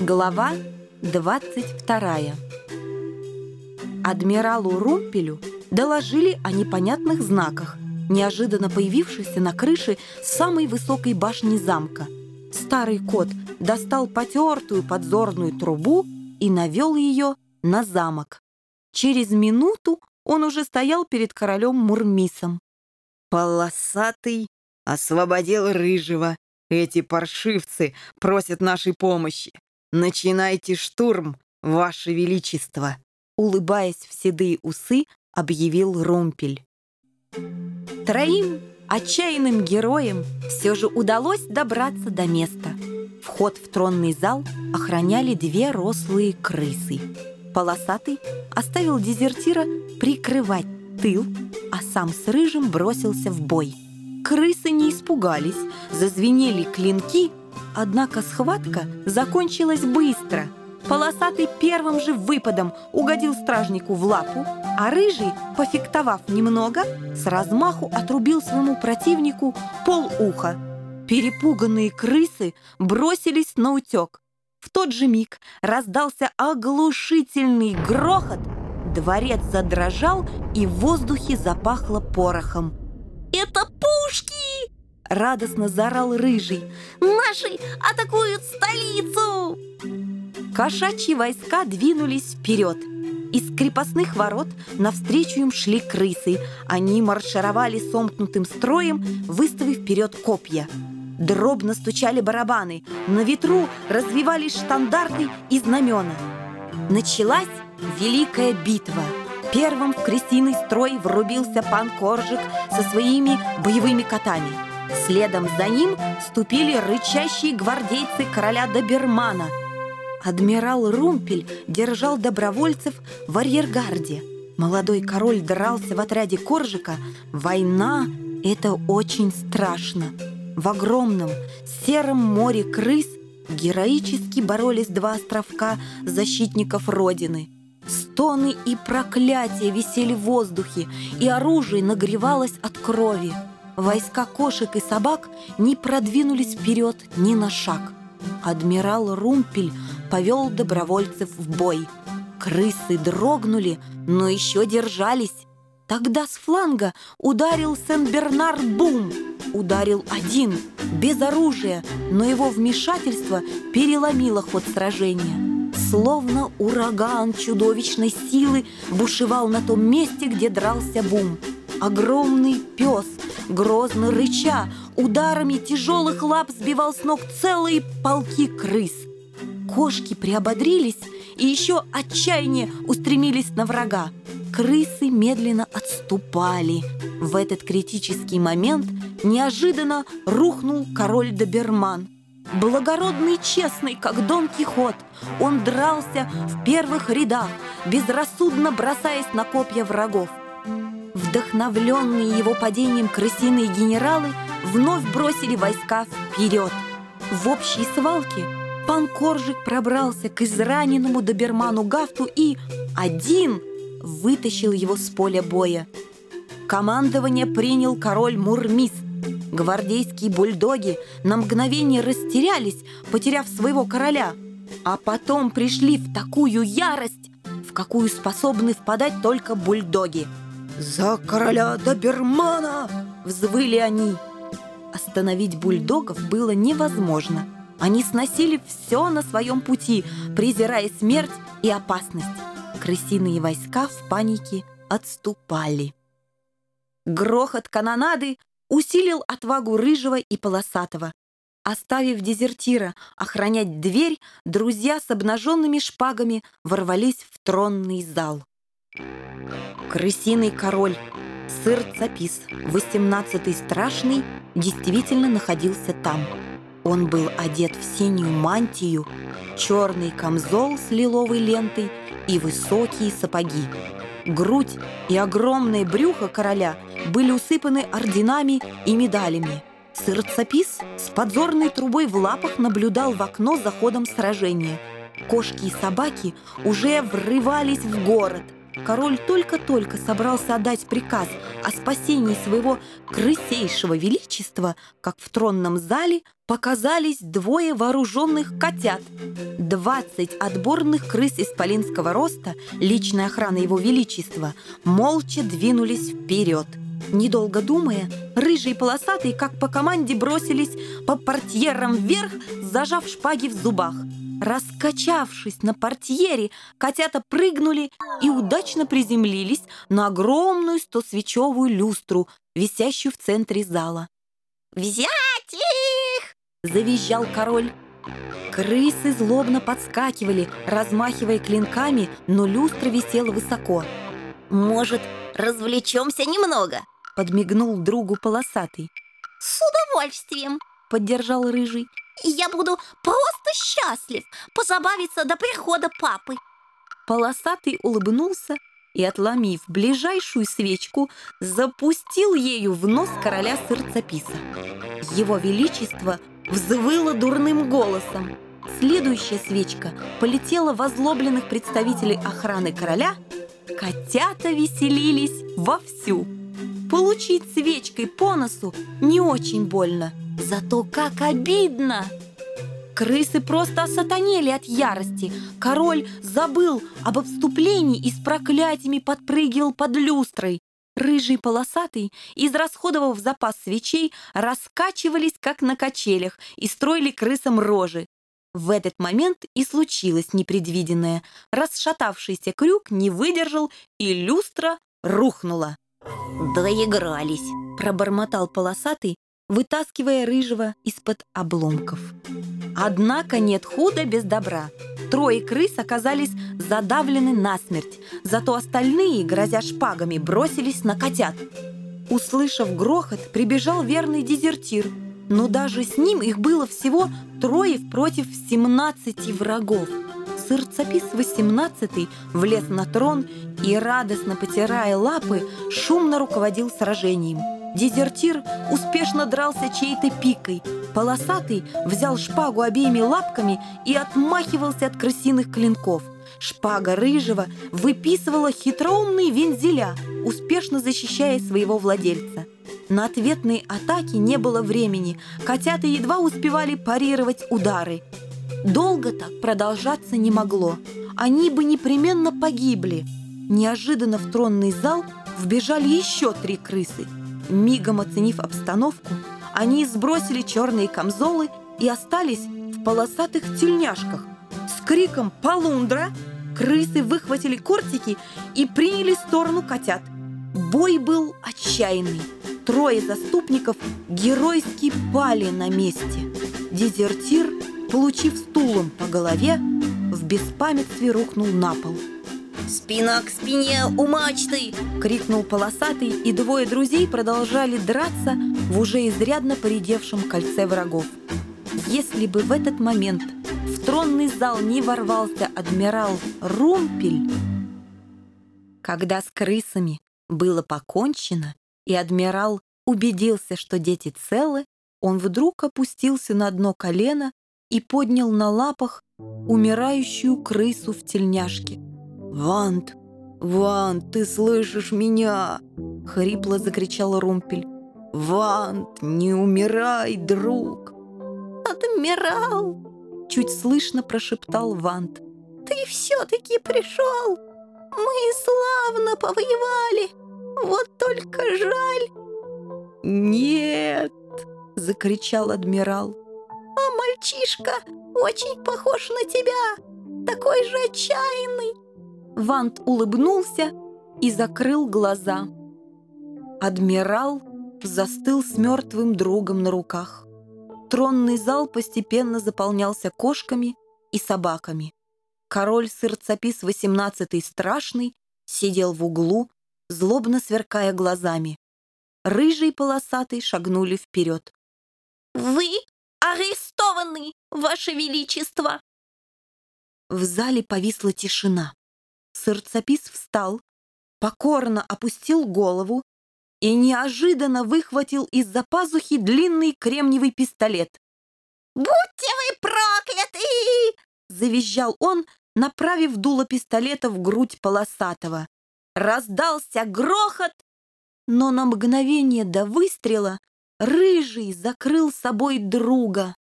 Глава 22 Адмиралу Румпелю доложили о непонятных знаках, неожиданно появившихся на крыше самой высокой башни замка. Старый кот достал потертую подзорную трубу и навел ее на замок. Через минуту он уже стоял перед королем Мурмисом. «Полосатый освободил рыжего. Эти паршивцы просят нашей помощи. Начинайте штурм, ваше величество!» Улыбаясь в седые усы, объявил Румпель. Троим отчаянным героям все же удалось добраться до места. Вход в тронный зал охраняли две рослые крысы. Полосатый оставил дезертира прикрывать тыл, а сам с Рыжим бросился в бой. Крысы не испугались, зазвенели клинки, однако схватка закончилась быстро. Полосатый первым же выпадом угодил стражнику в лапу, а Рыжий, пофиктовав немного, с размаху отрубил своему противнику пол уха. Перепуганные крысы бросились на утек. В тот же миг раздался оглушительный грохот, дворец задрожал и в воздухе запахло порохом. «Это пушки!» — радостно заорал Рыжий. «Наши атакуют столицу!» Кошачьи войска двинулись вперед. Из крепостных ворот навстречу им шли крысы. Они маршировали сомкнутым строем, выставив вперед копья. Дробно стучали барабаны, на ветру развивались штандарты и знамена. Началась Великая битва. Первым в крестиный строй врубился пан Коржик со своими боевыми котами. Следом за ним вступили рычащие гвардейцы короля Добермана. Адмирал Румпель держал добровольцев в арьергарде. Молодой король дрался в отряде Коржика. Война — это очень страшно. В огромном сером море крыс героически боролись два островка защитников Родины. Стоны и проклятия висели в воздухе, и оружие нагревалось от крови. Войска кошек и собак не продвинулись вперед ни на шаг. Адмирал Румпель повел добровольцев в бой. Крысы дрогнули, но еще держались. Тогда с фланга ударил Сен-Бернар-Бум. Ударил один, без оружия, но его вмешательство переломило ход сражения. Словно ураган чудовищной силы бушевал на том месте, где дрался Бум. Огромный пес, грозно рыча, ударами тяжелых лап сбивал с ног целые полки крыс. Кошки приободрились и еще отчаяние устремились на врага крысы медленно отступали. В этот критический момент неожиданно рухнул король Доберман. Благородный честный, как Дон Кихот, он дрался в первых рядах, безрассудно бросаясь на копья врагов. Вдохновленные его падением крысиные генералы вновь бросили войска вперед. В общей свалке пан Коржик пробрался к израненному доберману Гафту и один – вытащил его с поля боя. Командование принял король Мурмис. Гвардейские бульдоги на мгновение растерялись, потеряв своего короля, а потом пришли в такую ярость, в какую способны впадать только бульдоги. «За короля Добермана!» – взвыли они. Остановить бульдогов было невозможно. Они сносили все на своем пути, презирая смерть и опасность крысиные войска в панике отступали. Грохот канонады усилил отвагу Рыжего и Полосатого. Оставив дезертира охранять дверь, друзья с обнаженными шпагами ворвались в тронный зал. Крысиный король Сыр Цапис, 18-й страшный, действительно находился там. Он был одет в синюю мантию, черный камзол с лиловой лентой и высокие сапоги. Грудь и огромное брюхо короля были усыпаны орденами и медалями. Сырцапис с подзорной трубой в лапах наблюдал в окно за ходом сражения. Кошки и собаки уже врывались в город. Король только-только собрался отдать приказ о спасении своего крысейшего величества, как в тронном зале показались двое вооруженных котят. Двадцать отборных крыс исполинского роста, личная охрана его величества, молча двинулись вперед. Недолго думая, рыжие и полосатые, как по команде, бросились по портьерам вверх, зажав шпаги в зубах. Раскачавшись на портьере, котята прыгнули и удачно приземлились на огромную стосвечевую люстру, висящую в центре зала. Взять их! Завизжал король. Крысы злобно подскакивали, размахивая клинками, но люстра висела высоко. Может, развлечемся немного? Подмигнул другу полосатый. С удовольствием. Поддержал рыжий. Я буду просто счастлив позабавиться до прихода папы. Полосатый улыбнулся и, отломив ближайшую свечку, запустил ею в нос короля сырцаписа. Его Величество взвыло дурным голосом. Следующая свечка полетела в озлобленных представителей охраны короля. Котята веселились вовсю. Получить свечкой по носу не очень больно, зато как обидно! Крысы просто осатанели от ярости. Король забыл об отступлении и с проклятиями подпрыгивал под люстрой. Рыжий полосатый, израсходовав запас свечей, раскачивались, как на качелях, и строили крысам рожи. В этот момент и случилось непредвиденное. Расшатавшийся крюк не выдержал, и люстра рухнула. Доигрались. Пробормотал полосатый, вытаскивая рыжего из-под обломков. Однако нет худа без добра. Трое крыс оказались задавлены насмерть, зато остальные, грозя шпагами, бросились на котят. Услышав грохот, прибежал верный дезертир, но даже с ним их было всего трое против 17 врагов. Сырцапис 18 влез на трон и, радостно потирая лапы, шумно руководил сражением. Дезертир успешно дрался чьей-то пикой. Полосатый взял шпагу обеими лапками и отмахивался от крысиных клинков. Шпага рыжего выписывала хитроумные вензеля, успешно защищая своего владельца. На ответные атаки не было времени, котята едва успевали парировать удары. Долго так продолжаться не могло. Они бы непременно погибли. Неожиданно в тронный зал вбежали еще три крысы. Мигом оценив обстановку, они сбросили черные камзолы и остались в полосатых тельняшках. С криком «Полундра!» крысы выхватили кортики и приняли сторону котят. Бой был отчаянный. Трое заступников геройски пали на месте. Дезертир, получив стулом по голове, в беспамятстве рухнул на пол. Спина к спине у мачты! Крикнул полосатый, и двое друзей продолжали драться в уже изрядно поредевшем кольце врагов. Если бы в этот момент в тронный зал не ворвался адмирал Румпель, когда с крысами было покончено, и адмирал убедился, что дети целы, он вдруг опустился на одно колено и поднял на лапах умирающую крысу в тельняшке. «Вант! Вант, ты слышишь меня?» — хрипло закричал Румпель. «Вант, не умирай, друг!» Адмирал, Чуть слышно прошептал Вант. ты все-таки пришел! Мы славно повоевали! Вот только жаль, «Нет!» — закричал адмирал. а мальчишка очень похож на тебя! Такой же отчаянный! Вант улыбнулся и закрыл глаза. Адмирал застыл с мертвым другом на руках. Тронный зал постепенно заполнялся кошками и собаками. Король Сырцапис XVIII Страшный сидел в углу, злобно сверкая глазами. Рыжий полосатый шагнули вперед. Вы арестованы, Ваше Величество! В зале повисла тишина. Сырцапис встал, покорно опустил голову и неожиданно выхватил из-за пазухи длинный кремниевый пистолет. Будьте вы прокляты! Завизжал он, направив дуло пистолета в грудь полосатого. Раздался грохот, но на мгновение до выстрела Рыжий закрыл собой друга.